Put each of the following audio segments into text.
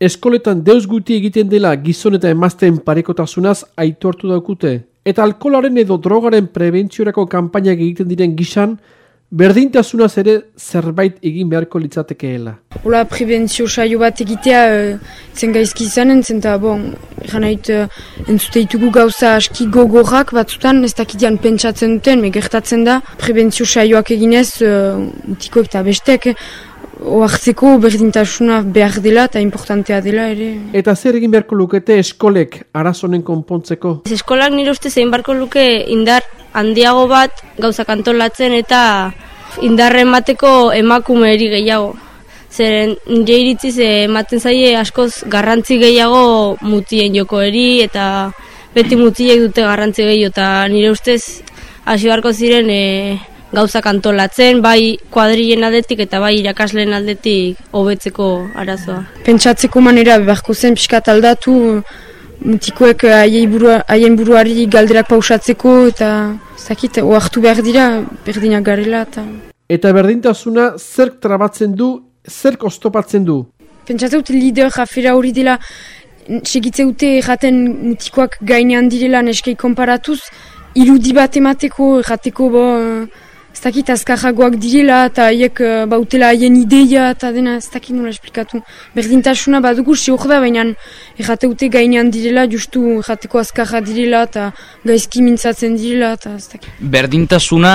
eskoletan deus guti egiten dela gizon eta emazten parekotasunaz aitortu daukute. Eta alkolaren edo drogaren prebentziorako kanpainak egiten diren gizan, berdintasunaz ere zerbait egin beharko litzatekeela. Ola prebentzio saio bat egitea uh, zen gaizki izanen, zen eta bon, egan hait, uh, entzute ditugu gauza aski gogorrak batzutan, ez dakitian pentsatzen duten, me gertatzen da, prebentzio saioak eginez, uh, mutikoek eta bestek, oartzeko berdintasuna behar dela eta importantea dela ere. Eta zer egin beharko lukete eskolek arazonen konpontzeko? Eskolak nire uste zein beharko luke indar handiago bat gauza kantolatzen eta indarren bateko emakumeeri gehiago. Zeren nire iritziz ematen zaie askoz garrantzi gehiago mutien jokoeri eta beti mutiek dute garrantzi gehiago eta nire ustez hasi beharko ziren e, gauzak antolatzen, bai kuadrilen aldetik eta bai irakasleen aldetik hobetzeko arazoa. Pentsatzeko manera beharko zen pixkat aldatu, mutikoek haien buruari galderak pausatzeko eta zakit, oartu behar dira, berdinak garela. Eta, eta berdintasuna zerk trabatzen du, zerk oztopatzen du? Pentsatzen lider jafera hori dela, segitze dute jaten mutikoak gainean direla neskei konparatuz, irudi bat emateko, jateko bo, ez dakit azkarragoak direla eta haiek uh, bautela haien ideia eta dena ez dakit nola esplikatu. Berdintasuna badugu siok da, baina errateute gainean direla, justu errateko azkarra direla eta gaizki mintzatzen direla eta ez dakit. Berdintasuna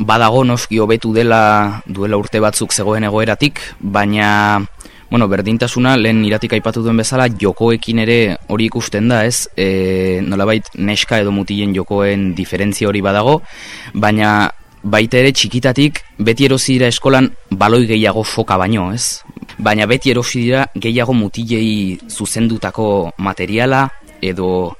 badago noski hobetu dela duela urte batzuk zegoen egoeratik, baina bueno, berdintasuna lehen iratik aipatu duen bezala jokoekin ere hori ikusten da, ez? E, nolabait neska edo mutilen jokoen diferentzia hori badago, baina baita ere txikitatik beti erosi dira eskolan baloi gehiago foka baino, ez? Baina beti erosi dira gehiago mutilei zuzendutako materiala edo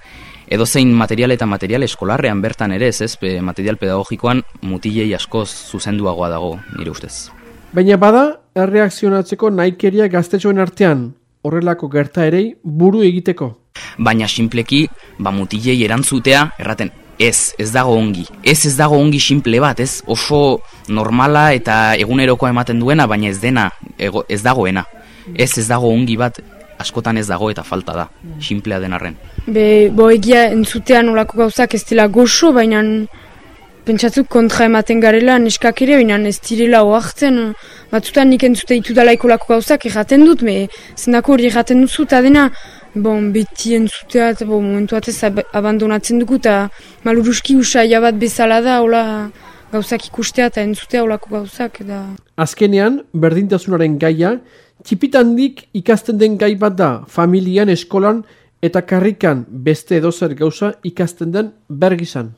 edo zein material eta material eskolarrean bertan ere, ez? Be, material pedagogikoan mutilei askoz zuzenduagoa dago, nire ustez. Baina bada, erreakzionatzeko naikeria gaztetxoen artean, horrelako gerta ere buru egiteko. Baina sinpleki, ba mutilei erantzutea, erraten, Ez, ez dago ongi. Ez ez dago ongi simple bat, ez oso normala eta egunerokoa ematen duena, baina ez dena, ego, ez dagoena. Ez ez dago ongi bat, askotan ez dago eta falta da, simplea denarren. Be, bo egia entzutean olako gauzak ez dela goxo, baina pentsatzuk kontra ematen garela neskak ere, baina ez direla oartzen. Batzutan nik entzute ditu dalaiko lako gauzak erraten dut, me zendako hori erraten duzu eta dena, Bon, beti entzutea eta bon, momentu atez abandonatzen dugu eta maluruski usaila bat bezala da hola gauzak ikustea eta entzutea holako gauzak. Da. Azkenean, berdintasunaren gaia, txipitandik ikasten den gai bat da, familian, eskolan eta karrikan beste edozer gauza ikasten den bergizan.